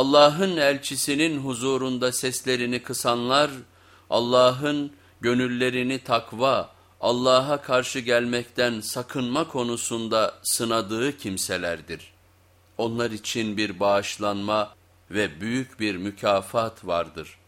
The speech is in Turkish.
Allah'ın elçisinin huzurunda seslerini kısanlar, Allah'ın gönüllerini takva, Allah'a karşı gelmekten sakınma konusunda sınadığı kimselerdir. Onlar için bir bağışlanma ve büyük bir mükafat vardır.''